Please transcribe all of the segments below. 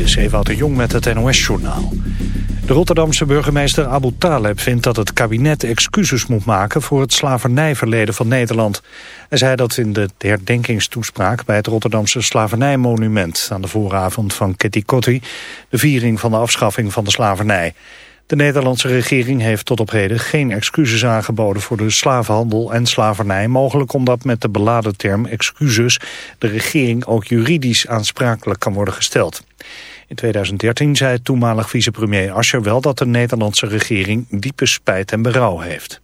Is Ewout de Jong met het NOS-journaal. De Rotterdamse burgemeester Abu Taleb vindt dat het kabinet excuses moet maken voor het slavernijverleden van Nederland. Hij zei dat in de herdenkingstoespraak bij het Rotterdamse slavernijmonument aan de vooravond van Kitty Kotti, de viering van de afschaffing van de slavernij. De Nederlandse regering heeft tot op heden geen excuses aangeboden voor de slavenhandel en slavernij. Mogelijk omdat met de beladen term excuses de regering ook juridisch aansprakelijk kan worden gesteld. In 2013 zei toenmalig vicepremier Ascher wel dat de Nederlandse regering diepe spijt en berouw heeft.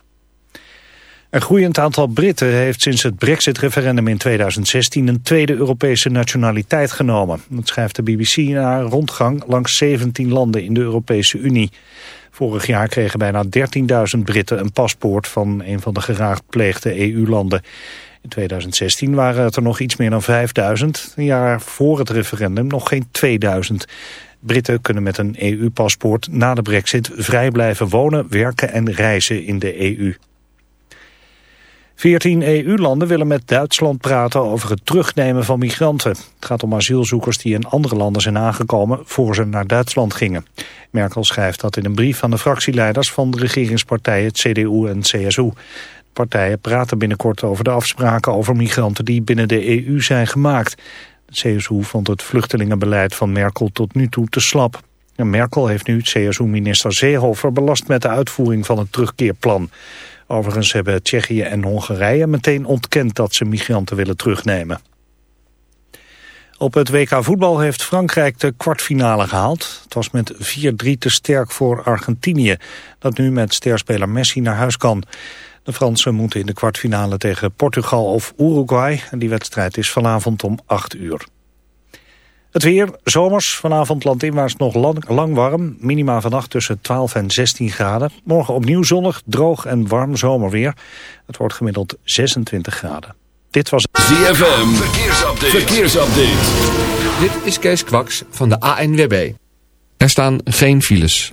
Een groeiend aantal Britten heeft sinds het brexit-referendum in 2016 een tweede Europese nationaliteit genomen. Dat schrijft de BBC na een rondgang langs 17 landen in de Europese Unie. Vorig jaar kregen bijna 13.000 Britten een paspoort van een van de geraadpleegde EU-landen. In 2016 waren het er nog iets meer dan 5000. Een jaar voor het referendum nog geen 2000. Britten kunnen met een EU-paspoort na de brexit vrij blijven wonen, werken en reizen in de EU. Veertien EU-landen willen met Duitsland praten over het terugnemen van migranten. Het gaat om asielzoekers die in andere landen zijn aangekomen voor ze naar Duitsland gingen. Merkel schrijft dat in een brief aan de fractieleiders van de regeringspartijen CDU en CSU. Partijen praten binnenkort over de afspraken over migranten die binnen de EU zijn gemaakt. De CSU vond het vluchtelingenbeleid van Merkel tot nu toe te slap. En Merkel heeft nu CSU-minister Seehofer belast met de uitvoering van het terugkeerplan. Overigens hebben Tsjechië en Hongarije meteen ontkend dat ze migranten willen terugnemen. Op het WK voetbal heeft Frankrijk de kwartfinale gehaald. Het was met 4-3 te sterk voor Argentinië, dat nu met sterspeler Messi naar huis kan. De Fransen moeten in de kwartfinale tegen Portugal of Uruguay. En die wedstrijd is vanavond om 8 uur. Het weer, zomers, vanavond landinwaarts nog lang, lang warm. Minima vannacht tussen 12 en 16 graden. Morgen opnieuw zonnig, droog en warm zomerweer. Het wordt gemiddeld 26 graden. Dit was ZFM, verkeersupdate. verkeersupdate. Dit is Kees Kwaks van de ANWB. Er staan geen files.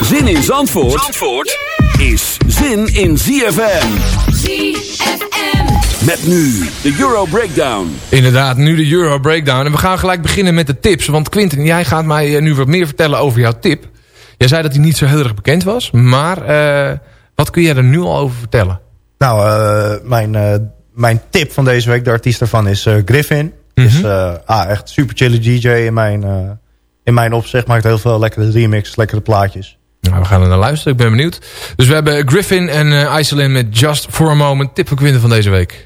Zin in Zandvoort, Zandvoort is zin in ZFM. ZFM. Met nu de Euro Breakdown. Inderdaad, nu de Euro Breakdown. En we gaan gelijk beginnen met de tips. Want Quinten, jij gaat mij eh, nu wat meer vertellen over jouw tip. Jij zei dat hij niet zo heel erg bekend was. Maar eh, wat kun jij er nu al over vertellen? Nou, eh, mijn, eh, mijn tip van deze week, de artiest daarvan, is eh, Griffin. Is eh, ah, echt super chille DJ in mijn, eh, in mijn opzicht. Maakt heel veel lekkere remix, lekkere plaatjes. Nou, we gaan er naar luisteren. Ik ben benieuwd. Dus we hebben Griffin en uh, Iselin met Just For A Moment. Tip van deze week.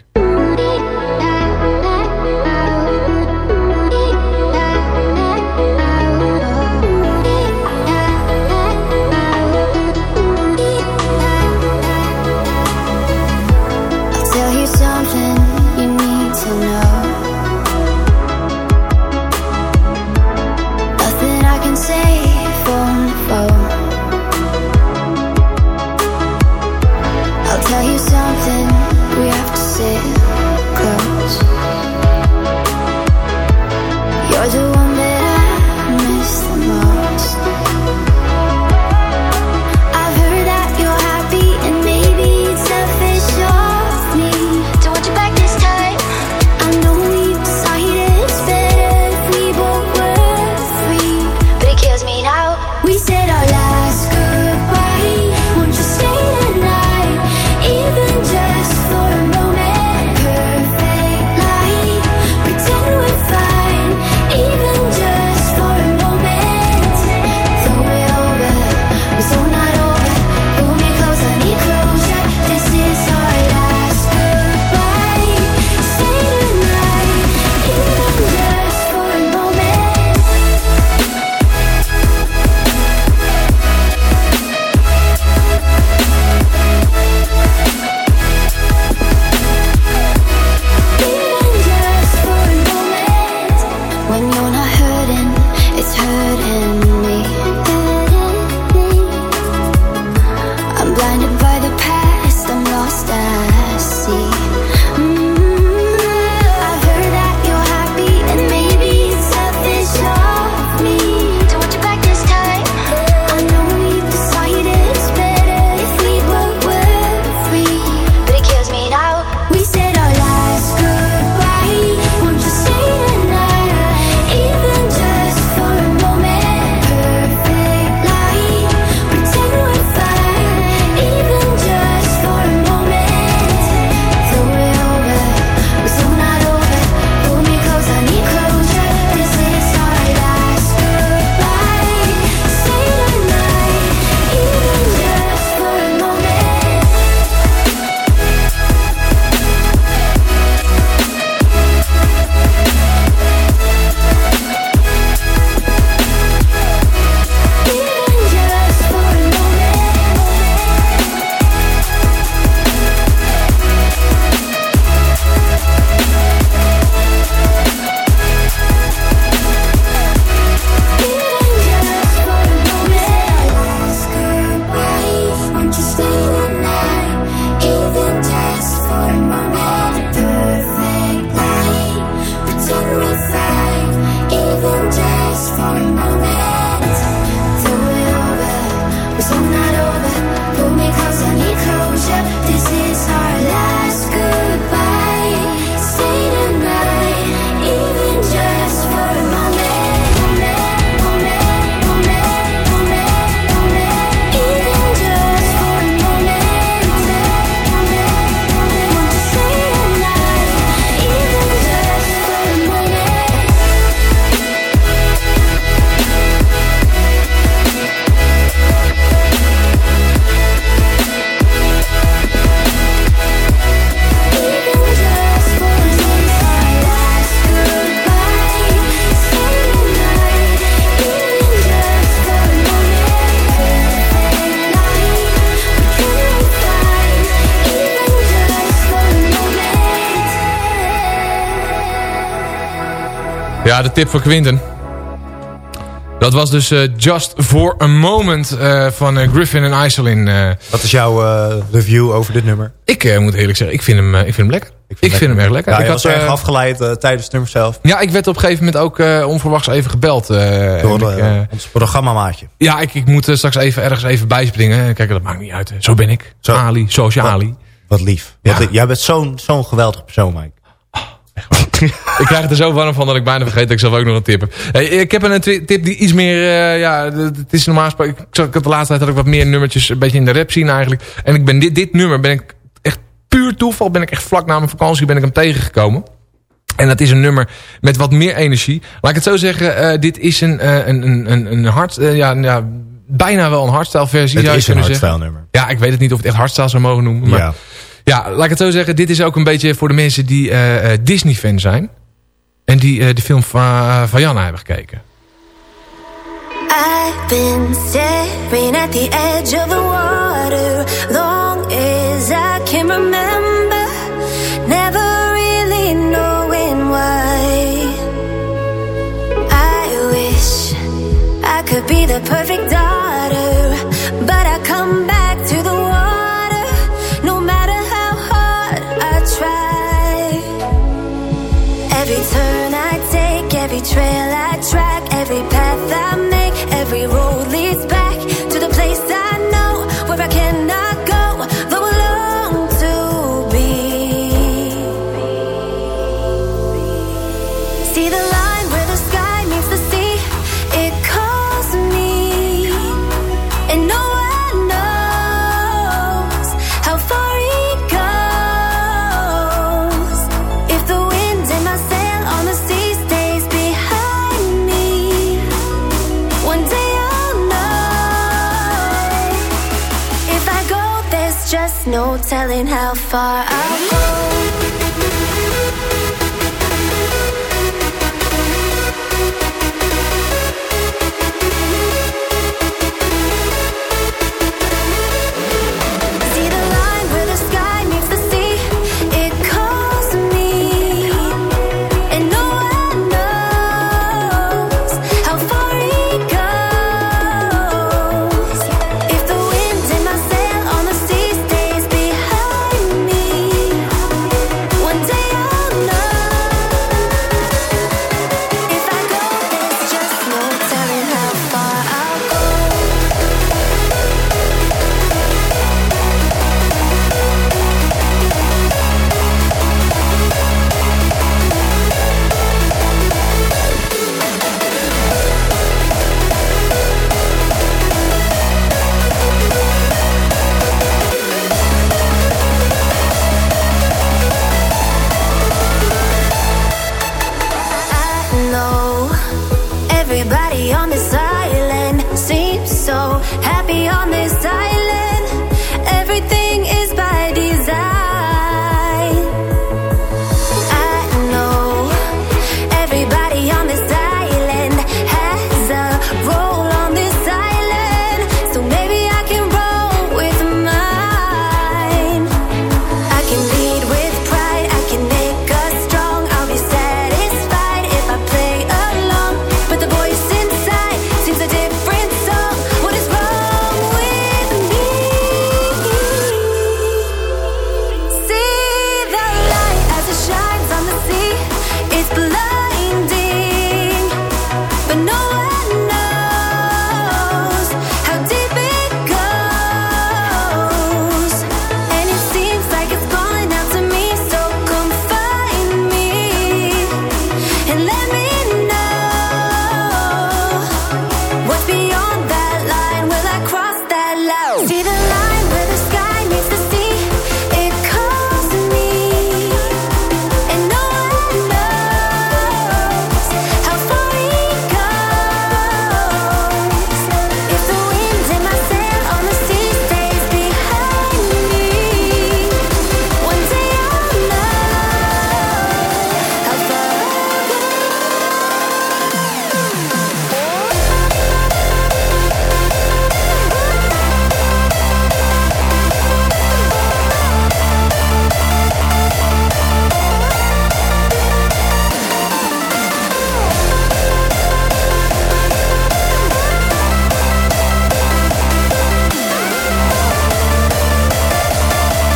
lost tip voor Quinten. Dat was dus eh, Just for a Moment eh, van eh, Griffin en Iselin. Wat is jouw review over dit nummer? ik moet eerlijk zeggen, ik vind hem, ik vind hem lekker. Ik vind, hem erg lekker. Ja, ik was had, erg afgeleid tijdens het nummer zelf. ja, ik werd op een gegeven moment ook onverwachts even gebeld. Door ik, ons programmamaatje. ja, ik, ik moet straks even ergens even bijspringen. Kijk, dat maakt niet uit. Zo ben ik. Zo. Ali, zoals Ali. Wat lief. Ja. Wat Jij bent zo'n zo'n geweldig persoon, Mike. Ik krijg er zo warm van dat ik bijna vergeet dat ik zelf ook nog een tip heb. Hey, ik heb een twi- tip die iets meer... eh, ja, het het is normaal gesproken... Ik zag had de laatste tijd had ik wat meer nummertjes een beetje in de rap zien eigenlijk. En ik ben dit, dit nummer ben ik echt puur toeval. Ben ik echt vlak na mijn vakantie ben ik hem tegengekomen. En dat is een nummer met wat meer energie. Laat ik het zo zeggen. eh, dit is een, eh, een, een, een, een hard... eh, ja, ja, bijna wel een hardstyle versie Het zou is een hardstyle nummer. Ja, ik weet het niet of ik het echt hardstyle zou mogen noemen. Maar Ja. ja, laat ik het zo zeggen. Dit is ook een beetje voor de mensen die eh, eh, Disney-fan zijn. En die eh, de film van, van Janna hebben gekeken. I've been staring at the edge of the water long as I can remember, never really knowing why. I wish I could be the perfect betrayal far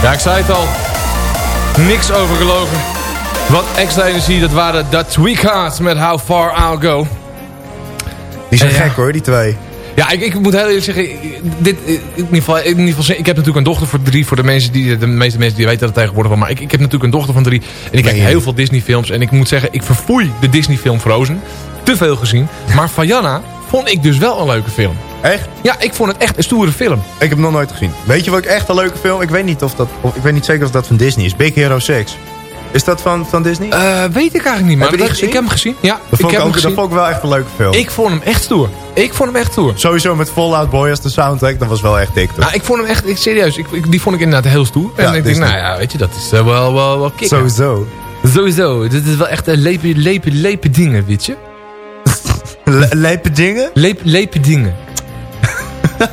Ja, ik zei het al. Niks over gelogen. Wat extra energie, dat waren de Tweakers met How Far I'll Go. Die zijn Ja. gek hoor, die twee. Ja, ik, ik moet heel eerlijk zeggen, dit, in, ieder geval, in ieder geval, ik heb natuurlijk een dochter van drie. Voor de, mensen die, de meeste mensen die weten dat tegenwoordig wel. Maar ik, ik heb natuurlijk een dochter van drie. En ik kijk je heel veel Disney films. En ik moet zeggen, ik verfoei de Disney film Frozen. Te veel gezien. Maar Vajana vond ik dus wel een leuke film. Echt? Ja, ik vond het echt een stoere film. Ik heb hem nog nooit gezien. Weet je wat ik echt een leuke film... Ik weet niet, of dat, of, ik weet niet zeker of dat van Disney is. Big Hero 6. Is dat van, van Disney? Eh, weet ik eigenlijk niet. Maar Heb dat- ik heb hem gezien. Ja, dat, ik vond ik heb hem ook, dat vond ik wel echt een leuke film. Ik vond hem echt stoer. Ik vond hem echt stoer. Sowieso met Fallout Boy als de soundtrack. Dat was wel echt dik. toch? Nou, ik vond hem echt, ik, serieus, ik, die vond ik inderdaad heel stoer. En Ja, ik denk, nou ja, weet je, dat is eh, wel, wel, wel kicken. Sowieso. Sowieso, dit is wel echt een lepe, lepe, lepe dingen, weet je. Le lijpe dingen? Lepe, lepe dingen.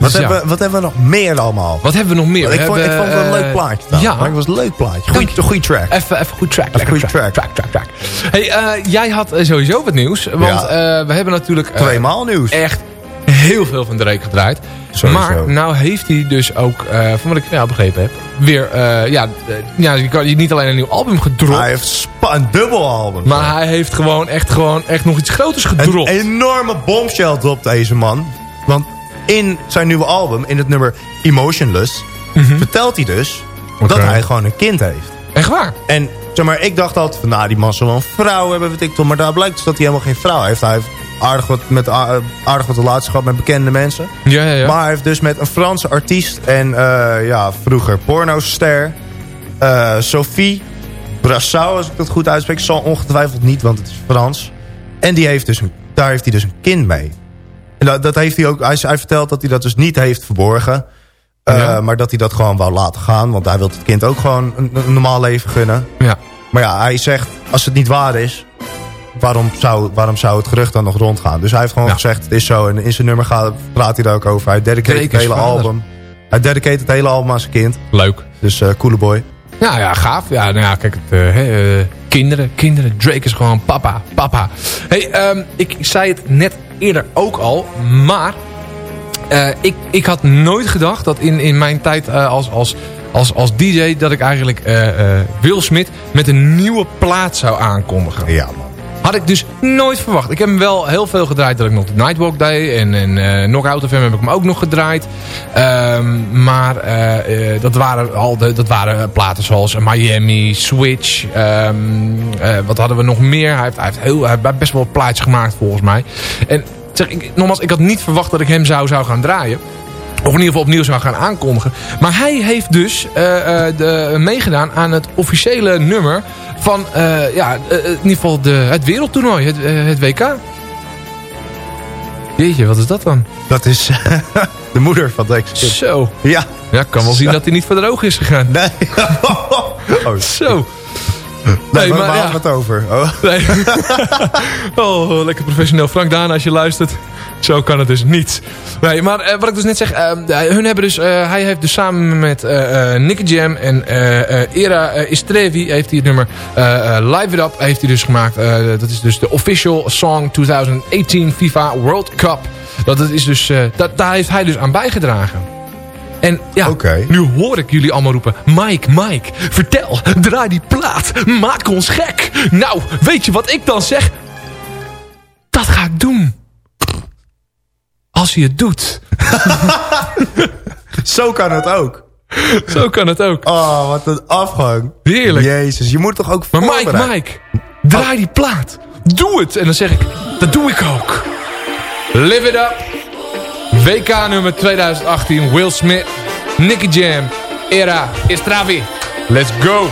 Wat, Dus hebben, we- wat hebben we nog meer allemaal? Wat hebben we nog meer? ik, We vond, ik hebben, vond het wel een eh, leuk plaatje. trouwens. Ja, Maar het was een leuk plaatje. Goeie, goeie track. Even, even goed track. Even goed track. track, track, track. Hey, eh, jij had eh, sowieso wat nieuws. Want Ja. eh, we hebben natuurlijk eh, Tweemaal nieuws. echt heel veel van Drake gedraaid. Sowieso. Maar nou heeft hij dus ook, eh, van wat ik ja, begrepen heb, weer, eh, ja, eh, ja, je kan je niet alleen een nieuw album gedropt. Hij heeft een dubbel album. Maar hij heeft gewoon echt, gewoon echt nog iets groters Een gedropt. enorme bombshell dropt deze man. Want in zijn nieuwe album, in het nummer Emotionless... vertelt hij dus dat hij gewoon een kind heeft. Echt waar? En zeg maar, ik dacht altijd van, nou, die man zal wel een vrouw hebben, weet ik toch. Maar daar blijkt dus dat hij helemaal geen vrouw heeft. Hij heeft aardig wat, met, aardig wat relaties gehad met bekende mensen. Ja, ja, ja. Maar hij heeft dus met een Franse artiest en eh, ja, vroeger pornoster... eh Sophie Brassau, als ik dat goed uitspreek. Zal ongetwijfeld niet, want het is Frans. En die heeft dus een, daar heeft hij dus een kind mee. En dat, dat heeft hij ook, hij, hij vertelt dat hij dat dus niet heeft verborgen. Eh, Ja. Maar dat hij dat gewoon wou laten gaan. Want hij wil het kind ook gewoon een, een normaal leven gunnen. ja. Maar ja, hij zegt, als het niet waar is... Waarom zou, waarom zou het gerucht dan nog rondgaan? Dus hij heeft gewoon Ja. gezegd, het is zo. En in zijn nummer gaat, praat hij daar ook over. Hij dedicateert Drake het hele vader. album. Hij dedicateert het hele album aan zijn kind. Leuk. Dus eh coole boy. Ja, ja, gaaf. Ja, nou ja, kijk, het, eh, kinderen, kinderen. Drake is gewoon papa, papa. hey, ehm, ik zei het net eerder ook al, maar eh, ik, ik had nooit gedacht dat in, in mijn tijd eh, als, als, als, als DJ... dat ik eigenlijk eh, Will Smith met een nieuwe plaat zou aankondigen. Ja. Had ik dus nooit verwacht. Ik heb hem wel heel veel gedraaid dat ik nog de Nightwalk deed. En, en eh Knockout heb ik hem ook nog gedraaid. Ehm, maar eh, eh, dat, waren al de, dat waren platen zoals Miami, Switch. ehm, eh, wat hadden we nog meer? Hij heeft, hij heeft, heel, hij heeft best wel plaatjes gemaakt volgens mij. En zeg, ik, nogmaals, ik had niet verwacht dat ik hem zou, zou gaan draaien. Of in ieder geval opnieuw zou gaan aankondigen. Maar hij heeft dus eh, eh, de, meegedaan aan het officiële nummer van eh, ja, in ieder geval de, het wereldtoernooi, het, het WK. Jeetje, wat is dat dan? Dat is de moeder van kind. Zo. Ja. Ja, ik kan wel zien dat hij niet voor de ogen is gegaan. Nee. oh, Zo. Nee, Nee, maar waar ja. het over? Oh. Nee. oh, lekker professioneel. Frank Daan, als je luistert. Zo kan het dus niet. Nee, maar eh, wat ik dus net zeg. eh, hun hebben dus, eh, hij heeft dus samen met eh Nicky Jam en Era Istrevi... heeft hij het nummer Live It Up heeft hij dus gemaakt. Dat is dus de official song 2018 FIFA World Cup. Dat is dus, dat, daar heeft hij dus aan bijgedragen. En ja, nu hoor ik jullie allemaal roepen... Mike, Mike, vertel, draai die plaat, maak ons gek. Nou, weet je wat ik dan zeg? Dat ga ik doen. Als hij het doet. Zo kan het ook. Zo kan het ook. Oh, wat een afgang. Heerlijk. Jezus, je moet toch ook Maar Mike? Mike, draai die plaat. Doe het. En dan zeg ik, dat doe ik ook. Live it up. WK nummer 2018. Will Smith, Nicky Jam, Era, Estravi. Let's go.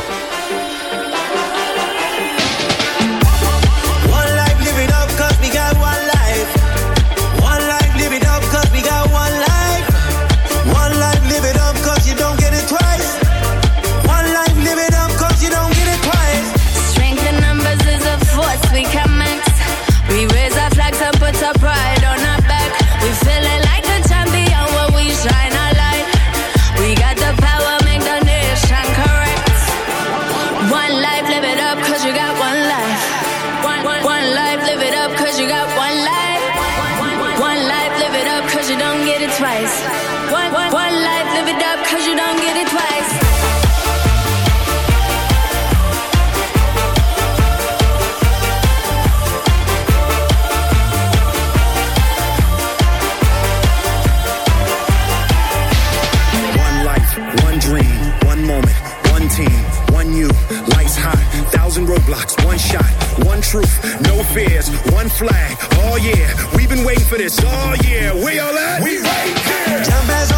truth, no fears, one flag, oh, all year. We've been waiting for this oh, all year. we all at? We right here.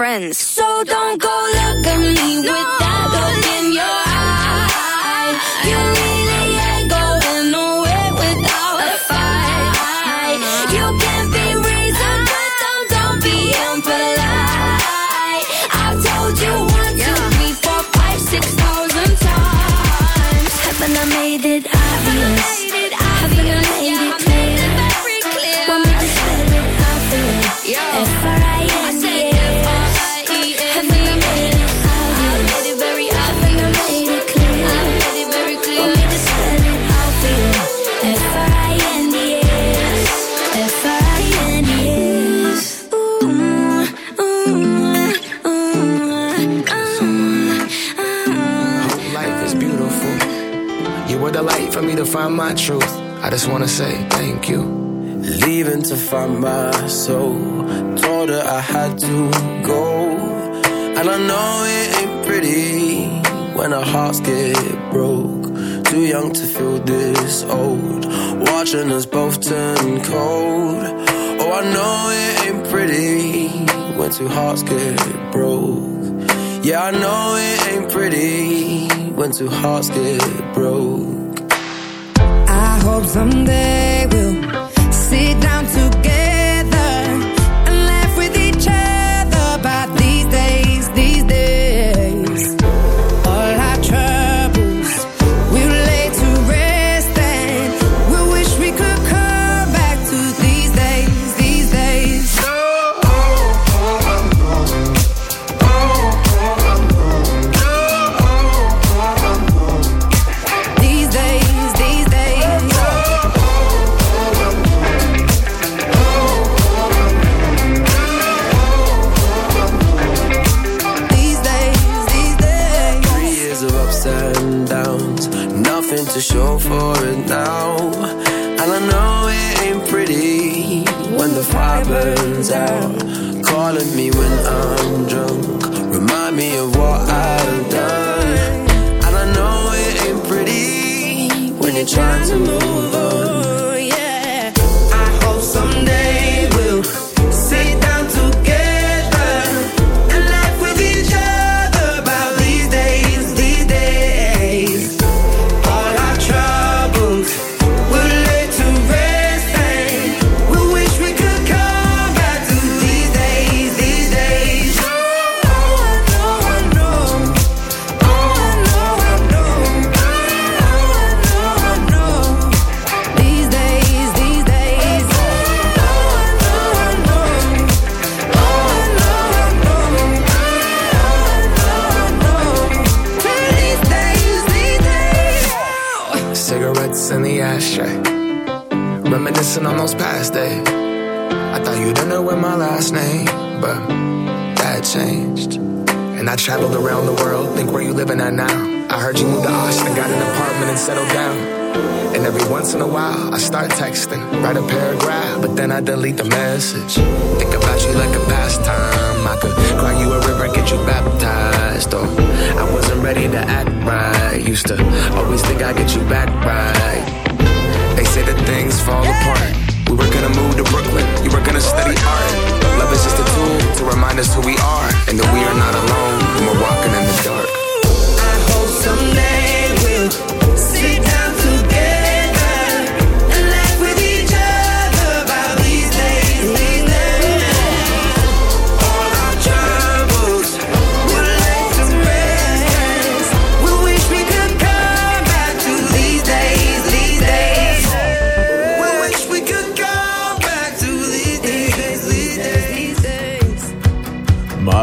friends. So don't go look at me with that look in your eye. You find my truth. I just wanna say thank you. Leaving to find my soul. Told her I had to go. And I know it ain't pretty when our hearts get broke. Too young to feel this old. Watching us both turn cold. Oh, I know it ain't pretty when two hearts get broke. Yeah, I know it ain't pretty when two hearts get broke. Hope someday we'll sit down Thought you didn't know my last name, but that changed. And I traveled around the world, think where you living at now. I heard you moved to Austin, got an apartment and settled down. And every once in a while, I start texting, write a paragraph, but then I delete the message. Think about you like a pastime. I could cry you a river, get you baptized. Or I wasn't ready to act right. Used to always think I'd get you back right. They say that things fall apart. We were gonna move to Brooklyn, you were gonna study art. Love is just a tool to remind us who we are, and that we are not alone when we're walking in the dark.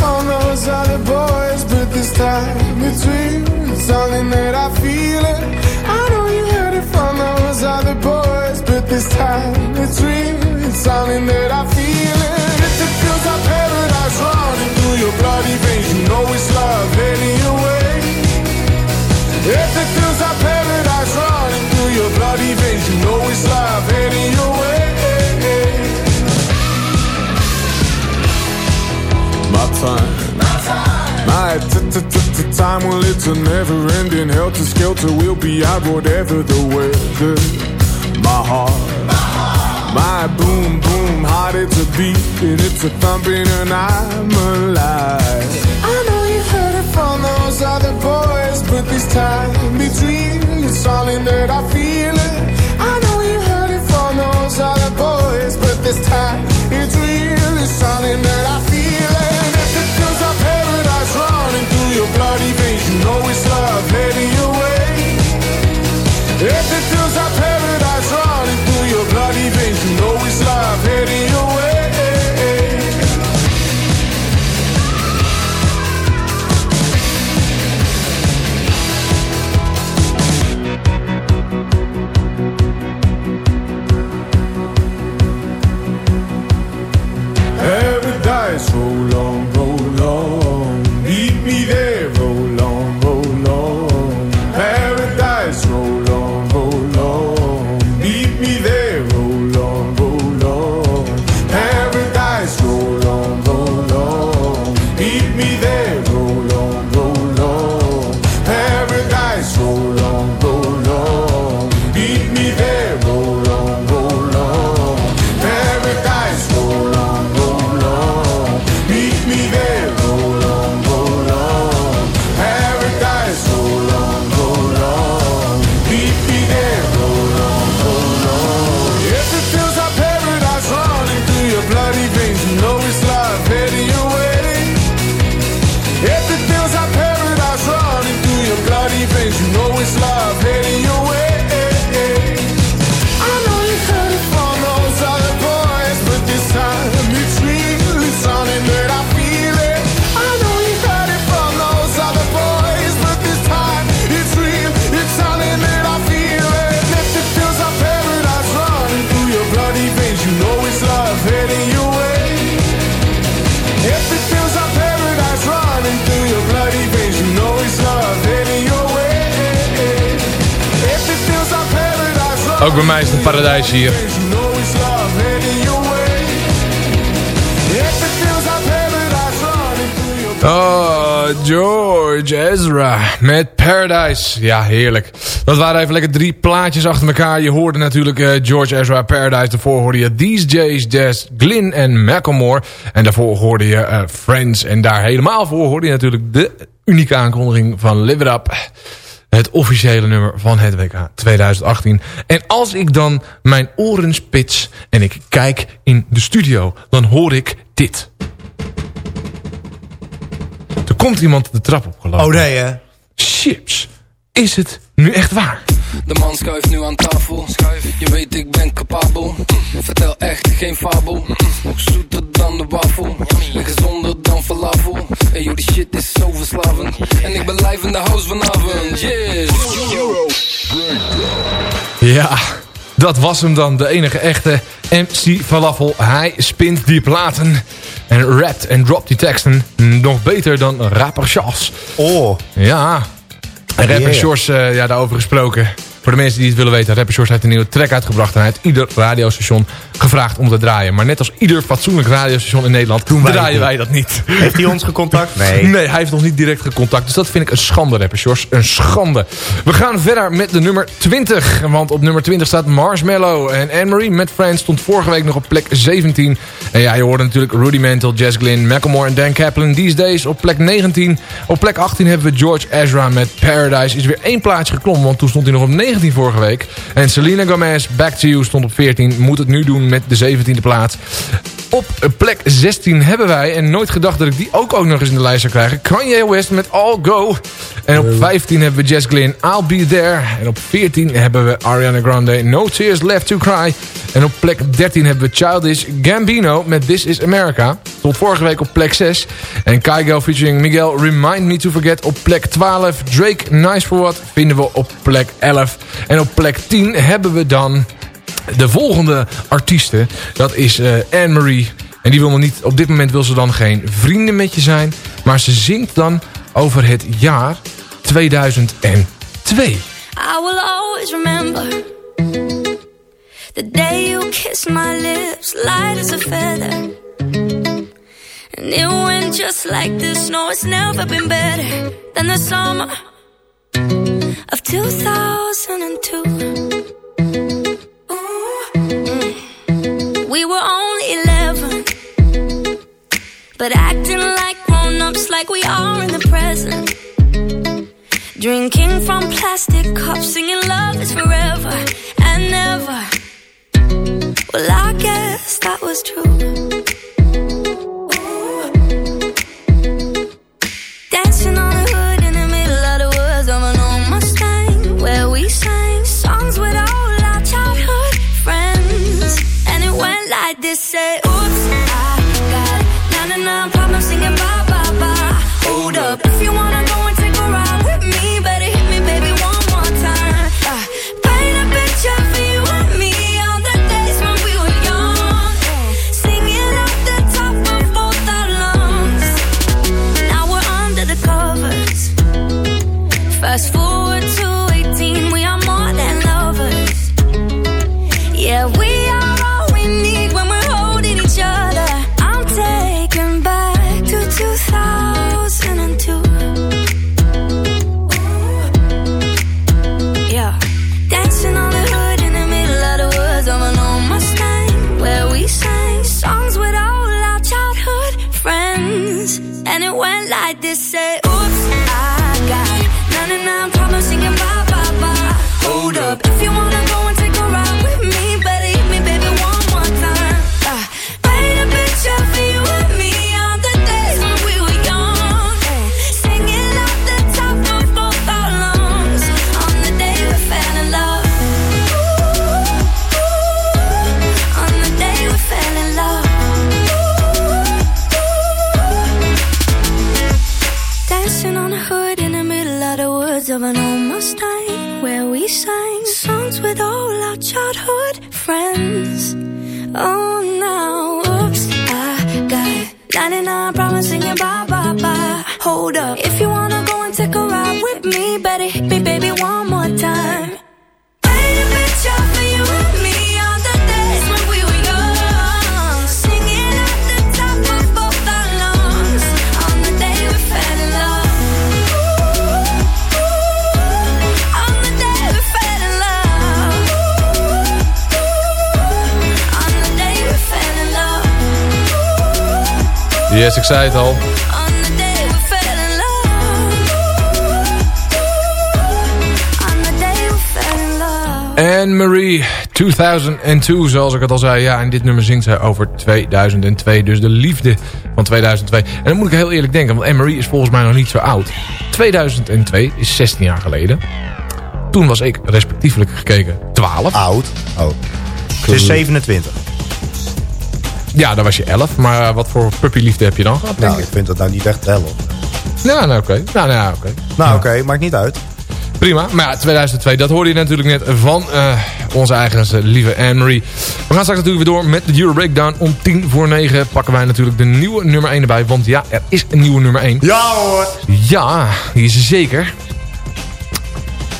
from those other boys, but this time it's real. It's something that I feel it. I know you heard it from those other boys, but this time it's real. It's something that I feel it. If it feels like paradise running through your bloody veins, you know it's love heading your. If it feels like paradise time. My t-t-t-t-time, well, it's a never-ending helter-skelter. We'll be out whatever the weather. My heart, my boom, boom, heart, it's a beat and it's a thumping, and I'm alive. I know you heard it from those other boys, but this time it's real. It's something that I feel it. I know you heard it from those other boys, but this time it's real. It's something that I feel it. bloody veins. You know it's love heading your way. If it feels like paradise running through your bloody veins, you know it's love heading your way. Ook bij mij is het paradijs hier. Oh, George Ezra met Paradise. Ja, heerlijk. Dat waren even lekker drie plaatjes achter elkaar. Je hoorde natuurlijk eh, George Ezra, Paradise. Daarvoor hoorde je These Jays, Jazz, Glyn en Macklemore. En daarvoor hoorde je eh, Friends. En daar helemaal voor hoorde je natuurlijk de unieke aankondiging van Live It Up. Het officiële nummer van het WK 2018. En als ik dan mijn oren spits en ik kijk in de studio, dan hoor ik dit. Er komt iemand de trap opgelopen. Oh nee, hè? Chips. Is het nu echt waar? De man schuift nu aan tafel. Je weet ik ben capabel. Vertel echt geen fabel. Nog zoeter dan de wafel. En gezonder dan falafel. En joh, die shit is zo verslavend. En ik ben live in de house vanavond. Yes. Ja, dat was hem dan. De enige echte MC Falafel. Hij spint die platen. En rapt en dropt die teksten. Nog beter dan rapper Charles. Oh. Ja. En rapper. Sjors, eh, ja, daarover gesproken. Voor de mensen die het willen weten, rapper Sjors heeft een nieuwe track uitgebracht. En hij heeft ieder radiostation gevraagd om te draaien. Maar net als ieder fatsoenlijk radiostation in Nederland, wij het draaien wij dat niet. Heeft hij ons gecontact? Nee. Nee, hij heeft nog niet direct gecontact. Dus dat vind ik een schande, rapper Sjors. Een schande. We gaan verder met de nummer 20. Want op nummer 20 staat Marshmallow. En Anne-Marie met Friends stond vorige week nog op plek 17. En ja, je hoorde natuurlijk Rudimental, Jess Glynn, Macklemore en Dan Kaplan. These Days op plek 19. Op plek 18 hebben we George Ezra met Paradise. Is weer één plaatsje geklommen, want toen stond hij nog op 19 vorige week. En Selena Gomez, Back to You, stond op 14. Moet het nu doen met de 17e plaats. Op plek 16 hebben wij, en nooit gedacht dat ik die ook, ook nog eens in de lijst zou krijgen... Kanye West met All Go. En op 15 hebben we Jess Glynn, I'll Be There. En op 14 hebben we Ariana Grande, No Tears Left to Cry. En op plek 13 hebben we Childish Gambino met This Is America. Tot vorige week op plek 6. En Kygo featuring Miguel, Remind Me To Forget op plek 12. Drake, Nice For What vinden we op plek 11. En op plek 10 hebben we dan de volgende artieste, dat is eh, Anne-Marie. En die wil nog niet, op dit moment wil ze dan geen vrienden met je zijn. Maar ze zingt dan over het jaar 2002. I will always remember the day you kissed my lips, light as a feather. And it went just like this. No, it's never been better than the summer of 2002. But acting like grown ups, like we are in the present. Drinking from plastic cups, singing love is forever and never. Well, I guess that was true. Yes, ik zei het al. Anne-Marie, 2002, zoals ik het al zei. Ja, en dit nummer zingt zij over 2002. Dus de liefde van 2002. En dan moet ik heel eerlijk denken, want Anne-Marie is volgens mij nog niet zo oud. 2002 is 16 jaar geleden. Toen was ik respectievelijk gekeken 12. Oud? Oh. Ze is 27. Ja, dan was je 11. Maar eh, wat voor puppyliefde heb je dan gehad, Nou, ik? vind dat nou niet echt tellen. Ja, nou oké. Nou, nou, oké. Nou, oké, maakt niet uit. Prima. Maar ja, 2002, dat hoorde je natuurlijk net van eh, onze eigen eh, lieve Anne-Marie. We gaan straks natuurlijk weer door met de Euro Breakdown. Om tien voor negen pakken wij natuurlijk de nieuwe nummer 1 erbij. Want ja, er is een nieuwe nummer 1. Ja hoor! Ja, die is er zeker.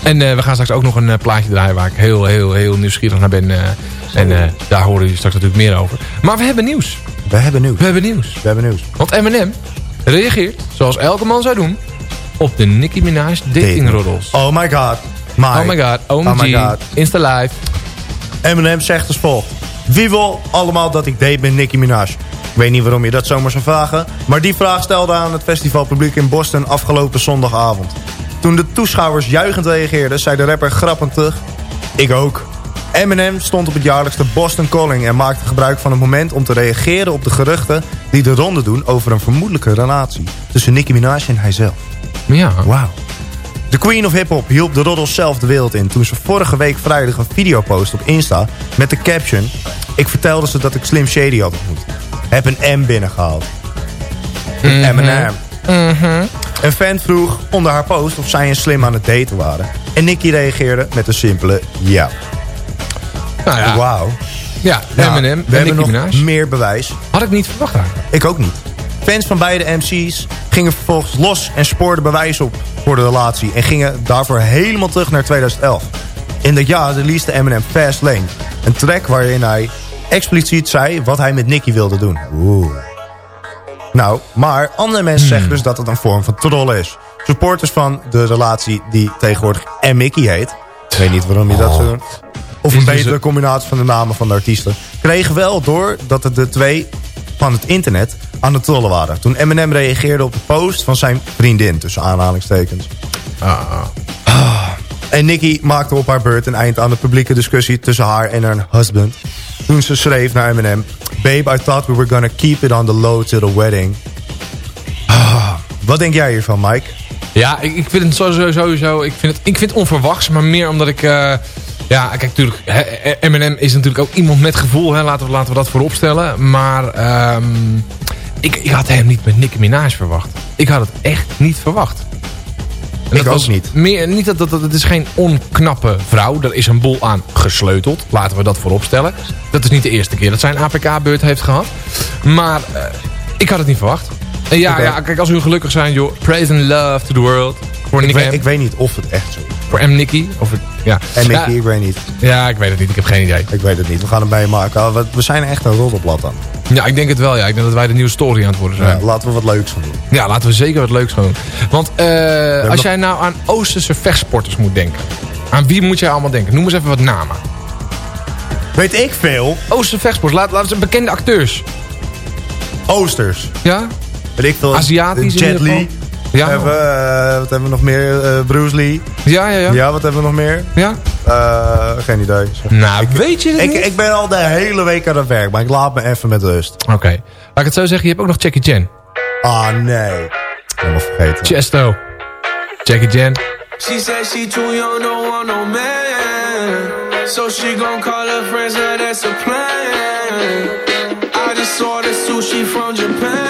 En we gaan straks ook nog een plaatje draaien waar ik heel, heel, heel nieuwsgierig naar ben. En eh, daar horen jullie straks natuurlijk meer over. Maar we hebben nieuws. We hebben nieuws. We hebben nieuws. We hebben nieuws. Want Eminem reageert, zoals elke man zou doen, op de Nicki Minaj datingroddels. Oh my god. Mike. Oh my god, OMG, Oh my god. Insta Live. Eminem zegt als volgt. Wie wil allemaal dat ik date met Nicki Minaj? Ik weet niet waarom je dat zomaar zou vragen. Maar die vraag stelde aan het festivalpubliek in Boston afgelopen zondagavond. Toen de toeschouwers juichend reageerden, zei de rapper grappend terug. Ik ook. Eminem stond op het jaarlijkste Boston Calling en maakte gebruik van het moment om te reageren op de geruchten die de ronde doen over een vermoedelijke relatie tussen Nicki Minaj en hijzelf. Ja. Wauw. De Queen of Hip Hop hielp de roddels zelf de wereld in... toen ze vorige week vrijdag een video post op Insta met de caption... Ik vertelde ze dat ik Slim Shady had ontmoet. Heb een M binnengehaald. Eminem. Een fan vroeg onder haar post of zij en Slim aan het daten waren. En Nicky reageerde met een simpele ja. Nou ja, Wauw. ja Eminem we en hebben nog Minaj. meer bewijs. Had ik niet verwacht eigenlijk. Ik ook niet. Fans van beide MC's gingen vervolgens los en spoorden bewijs op voor de relatie... en gingen daarvoor helemaal terug naar 2011. In dat jaar releasede Eminem Fast Lane. Een track waarin hij expliciet zei wat hij met Nicki wilde doen. Oeh. Nou, maar andere mensen zeggen dus dat het een vorm van troll is. Supporters van de relatie die tegenwoordig M. Mickey heet... Ik weet niet waarom je dat zo doet. Of een dus betere een- combinatie van de namen van de artiesten. Kregen wel door dat het de twee van het internet aan het trollen waren. Toen Eminem reageerde op de post van zijn vriendin, tussen aanhalingstekens. Ah, En Nicki maakte op haar beurt een eind aan de publieke discussie tussen haar en haar husband. Toen ze schreef naar Eminem... Babe, I thought we were gonna keep it on the low to the wedding. Ah, wat denk jij hiervan, Mike? Ja, ik, ik vind het sowieso, sowieso ik, vind het, ik vind het onverwachts, maar meer omdat ik... eh, ja, kijk, natuurlijk, Eminem is natuurlijk ook iemand met gevoel, hè, laten, we, laten we dat voorop stellen. Maar ehm, ik, ik had hem niet met Nicki Minaj verwacht. Ik had het echt niet verwacht. En Ik dat ook was niet. Meer, niet dat, dat, dat, het is geen onknappe vrouw. Er is een boel aan gesleuteld. Laten we dat voorop stellen. Dat is niet de eerste keer dat zij een APK-beurt heeft gehad. Maar eh, ik had het niet verwacht. En ja, ja, kijk, als u gelukkig zijn, joh. Praise and love to the world. Voor Ik weet, ik weet niet of het echt zo is. Voor M. Nicky. Of het, ja. En Nicky, ja, ik weet niet. ja, ik weet het niet. Ik heb geen idee. Ik weet het niet. We gaan het bij je maken. Ah, We, zijn echt een roddelblad dan. Ja, ik denk het wel. Ja. Ik denk dat wij de nieuwe story aan het worden zijn. Ja, laten we wat leuks gaan doen. Ja, laten we zeker wat leuks gaan doen. Want eh, als jij nou aan Oosterse vechtsporters moet denken. Aan wie moet jij allemaal denken? Noem eens even wat namen. Weet ik veel? Oosterse vechtsporters. Laat, laten we bekende acteurs. Oosters. Ja? weet ik veel. Aziatisch in Jet. Li. Ja. Hebben, eh, wat hebben we nog meer? Eh, Bruce Lee. Ja, ja, ja. Ja, wat hebben we nog meer? Ja? Eh, geen idee. Nou, weet je het ik, niet? ik ben al de hele week aan het werk, maar ik laat me even met rust. Oké. Laat ik het zo zeggen, je hebt ook nog Jackie Chan. Ah, nee. Helemaal vergeten. Chesto. Jackie Chan. She said she too young, don't want no man. So she gon' call her friends, that's a plan. I just saw the sushi from Japan.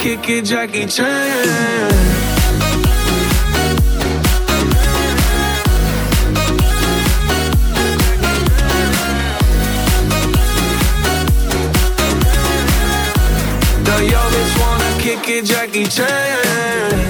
Kick it, Jackie Chan. Now yo wanna kick it, Jackie Chan.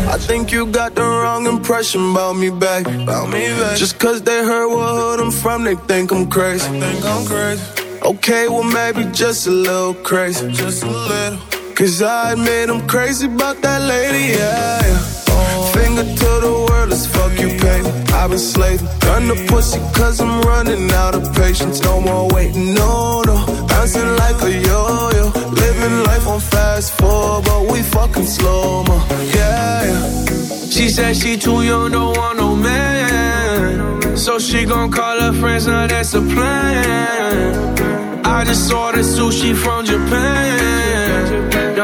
I think you got the wrong impression about me back. About me back. Just cause they heard what hood I'm from, they think I'm crazy. think I'm crazy. Okay, well maybe just a little crazy. Just a little. Cause I admit I'm crazy about that lady, yeah. yeah. Finger to the world, as fuck you pay. I've been slaving. Gun the pussy cause I'm running out of patience. No more waiting, no, no. Bouncing like a yo-yo. Living life on fast forward, but we fucking slow mo. Yeah, yeah. She said she too young, don't want no man. So she gon' call her friends, now that's a plan. I just saw the sushi from Japan.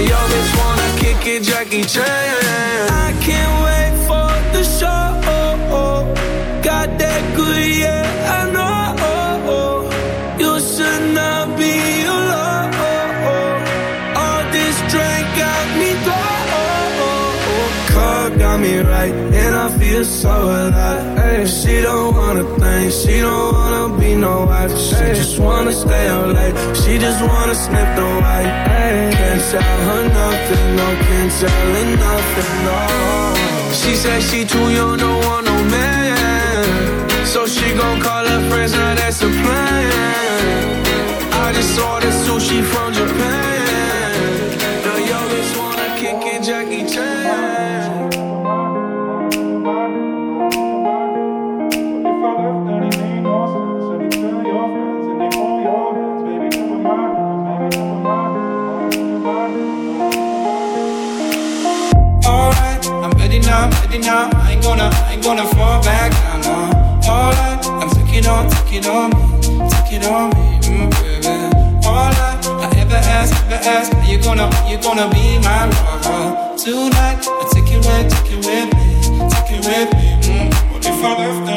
Yo bitch wanna kick it, Jackie Chan. I can't wait for the show. Got that good, yeah, I know. You should not be alone. All this drink got me gone. Car got me right, I feel so alive. Hey, she don't wanna think, she don't wanna be no wife. She just wanna stay up late, she just wanna sniff the white. Hey, can't tell her nothing, no, can't tell her nothing, no. She said she too young, don't want no man. So she gon' call her friends, now that's a plan. I just saw the sushi from Japan. Now, now. I ain't gonna, I ain't gonna fall back down. No. Alright, I'm taking on, taking on me, taking on me, mm, baby. Alright, I I ever ask, ever ask, are you gonna, you gonna be my lover tonight? I take you with, take you with me, take you with me. Mm. What if I left,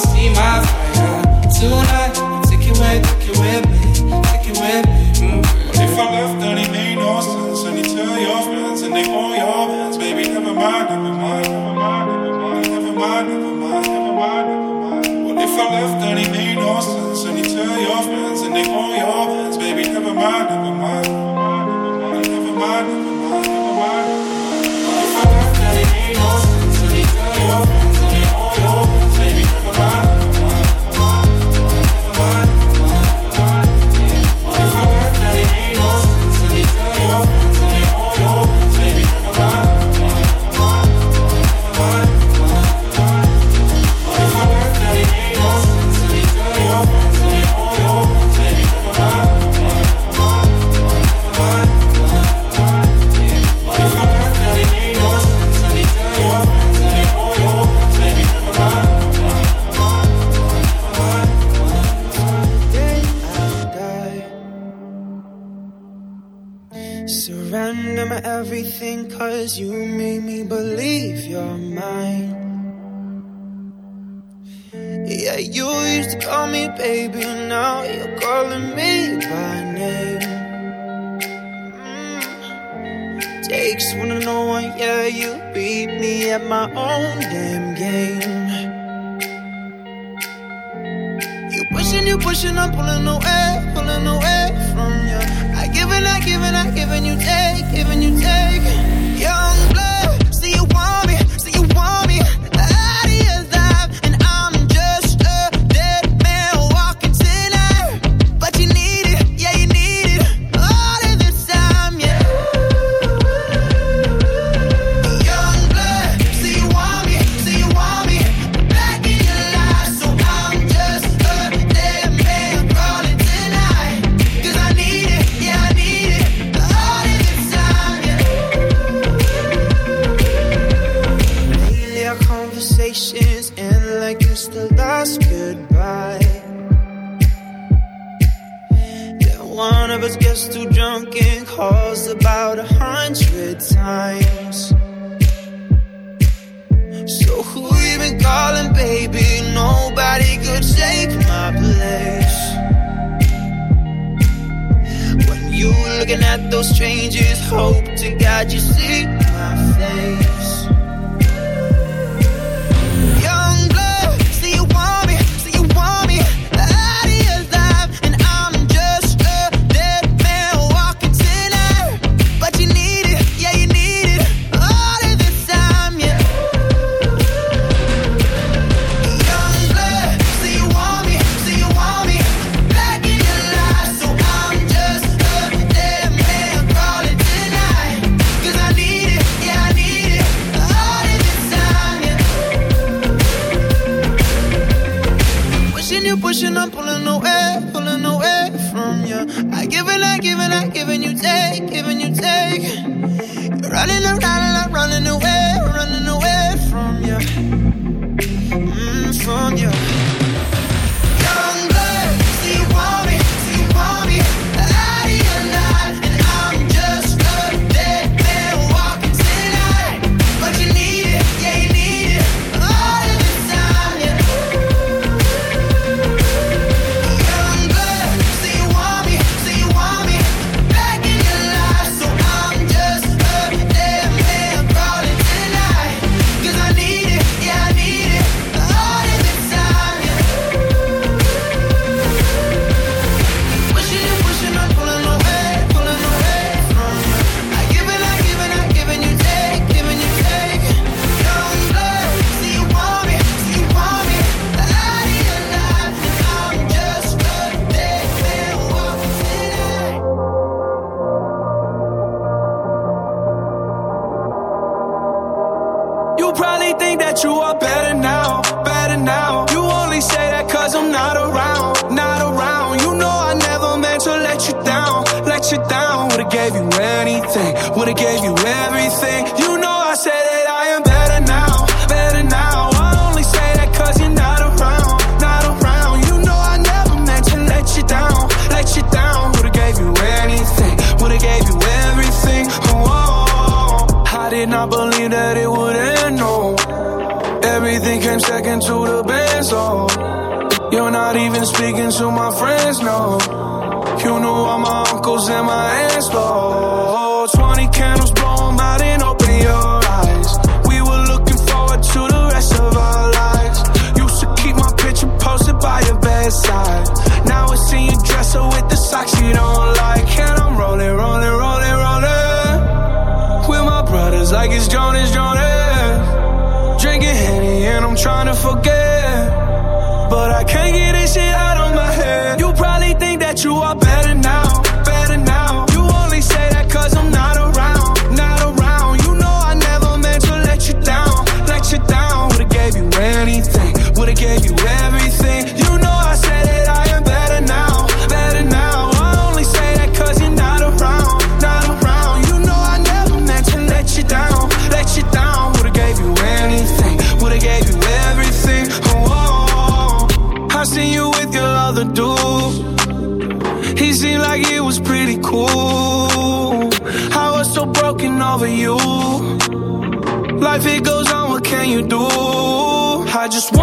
must be my fire tonight. Take it with take giving you just wonder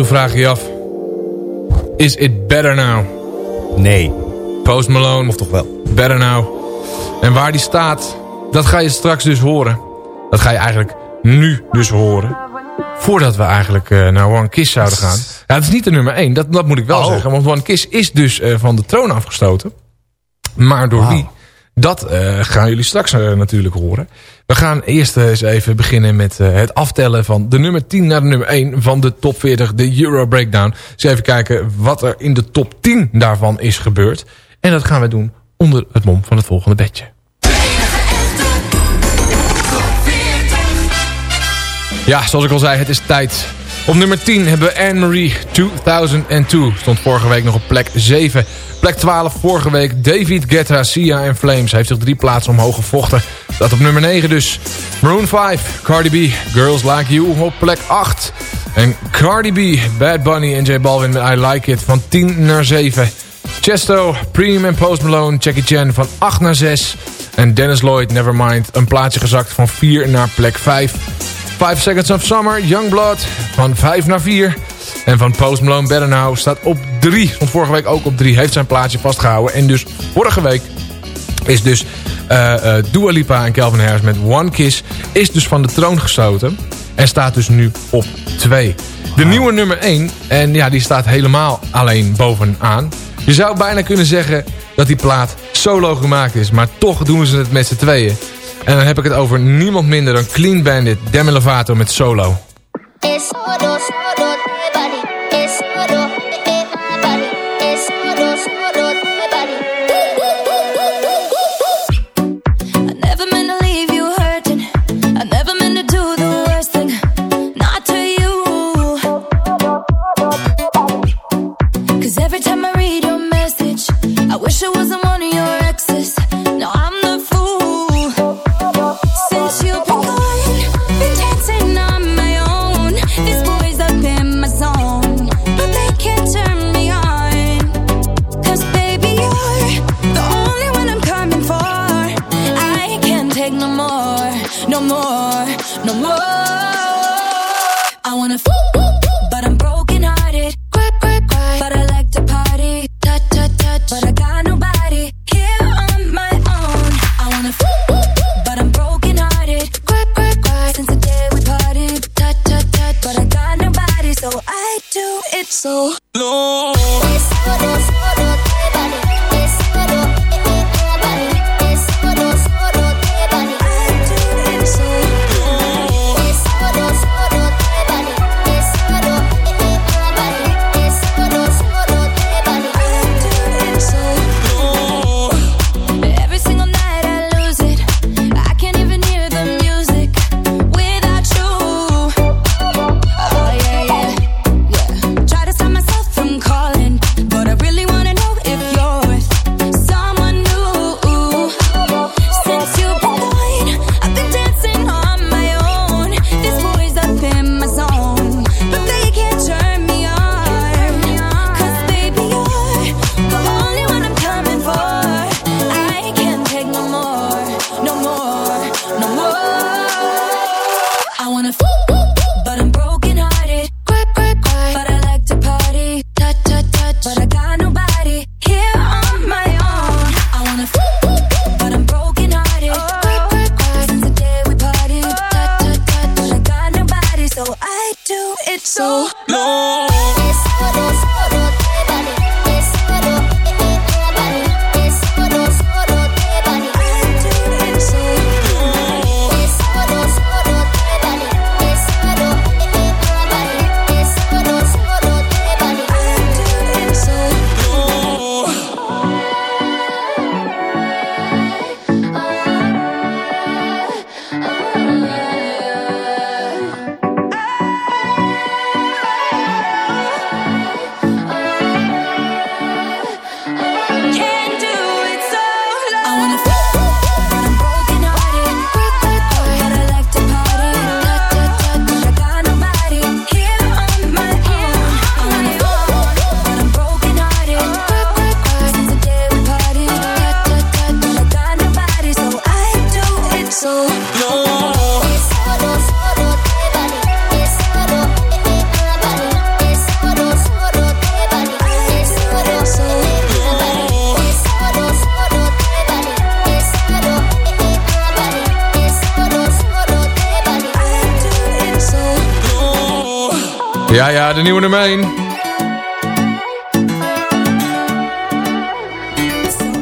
toe vraag je je af. Is it better now? Nee. Post Malone. Of toch wel? Better now. En waar die staat, dat ga je straks dus horen. Dat ga je eigenlijk nu dus horen. Voordat we eigenlijk eh, naar One Kiss zouden gaan. Ja, het is niet de nummer 1, dat, dat moet ik wel Oh. zeggen. Want One Kiss is dus eh, van de troon afgestoten. Maar door wie? Dat eh, gaan jullie straks eh, natuurlijk horen. We gaan eerst eh, eens even beginnen met het aftellen van de nummer 10 naar de nummer 1 van de top 40, de Euro Breakdown. Dus even kijken wat er in de top 10 daarvan is gebeurd. En dat gaan we doen onder het mom van het volgende bedje. Ja, zoals ik al zei, het is tijd. Op nummer 10 hebben we Anne-Marie 2002. Stond vorige week nog op plek 7. Plek 12 vorige week David Guetta, Sia en Flames. Heeft zich drie plaatsen omhoog gevochten. Dat op nummer 9 dus. Maroon 5, Cardi B, Girls Like You op plek 8. En Cardi B, Bad Bunny en J Balvin met I Like It van 10 naar 7. Chesto, Preem en Post Malone, Jackie Chan van 8 naar 6. En Dennis Lloyd, Nevermind, een plaatsje gezakt van 4 naar plek 5. 5 Seconds of Summer, Youngblood van 5 naar 4. En van Post Malone Better Now staat op 3. Stond vorige week ook op 3. Heeft zijn plaatsje vastgehouden. En dus vorige week is dus eh eh Dua Lipa en Calvin Harris met One Kiss... is dus van de troon gestoten. En staat dus nu op 2. De nieuwe nummer 1. En ja, die staat helemaal alleen bovenaan. Je zou bijna kunnen zeggen dat die plaat solo gemaakt is. Maar toch doen ze het met z'n tweeën. En dan heb ik het over niemand minder dan Clean Bandit, Demi Lovato met solo, solo,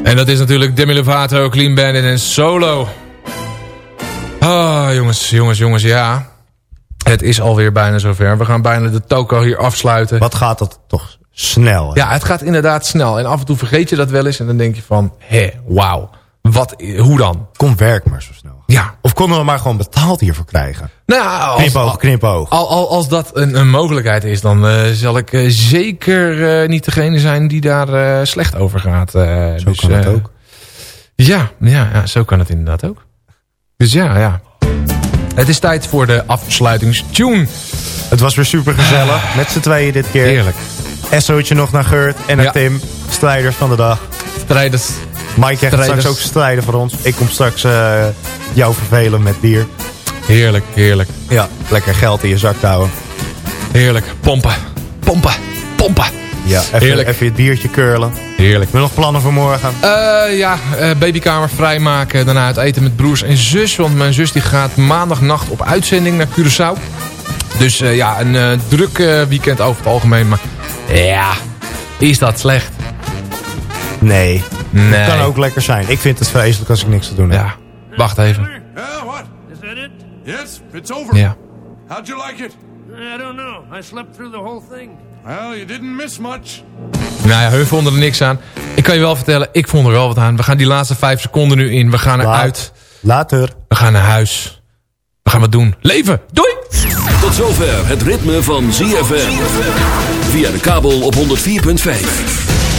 En dat is natuurlijk Demi Lovato, Clean Bandit en Solo. Ah, jongens, jongens, jongens, ja. Het is alweer bijna zover. We gaan bijna de toko hier afsluiten. Wat gaat dat toch snel. hè? Ja, het gaat inderdaad snel. En af en toe vergeet je dat wel eens. En dan denk je van, hé, wauw. Wat, hoe dan? Kom werk maar zo snel. Ja. Of konden we maar gewoon betaald hiervoor krijgen? Nou, als, Knipoog, knipoog. Al, al, als dat een, een mogelijkheid is, dan eh, zal ik eh, zeker eh, niet degene zijn die daar eh, slecht over gaat. eh. Zo dus, kan het eh, ook. Ja, ja, ja, zo kan het inderdaad ook. Dus ja, ja. Het is tijd voor de afsluitingstune. Het was weer super gezellig. Met z'n tweeën dit keer. Heerlijk. SO'tje nog naar Geurt en naar Ja. Tim. Strijders van de dag. Strijders. Mike gaat Strijders. straks ook strijden voor ons. Ik kom straks eh, jou vervelen met bier. Heerlijk, heerlijk. Ja, lekker geld in je zak houden. Heerlijk. Pompen. Pompen. Pompen. Ja, even, Heerlijk. even je biertje curlen. Heerlijk. Je nog plannen voor morgen? Eh, ja, eh, babykamer vrijmaken. Daarna het eten met broers en zus. Want mijn zus die gaat maandagnacht op uitzending naar Curaçao. Dus ja, een druk weekend over het algemeen. Maar ja, is dat slecht? Nee. Nee. Kan ook lekker zijn. Ik vind het vreselijk als ik niks te doen heb. Ja, wacht even. What? Is that it? Yes, it's over. Ja. How'd you like it? I don't know. I slept through the whole thing. Well, you didn't miss much. Nou ja, hun vonden er niks aan. Ik kan je wel vertellen, ik vond er wel wat aan. We gaan die laatste vijf seconden nu in. We gaan eruit. Later. We gaan naar huis. We gaan wat doen. Leven. Doei! Tot zover het ritme van ZFM. Via de kabel op 104.5.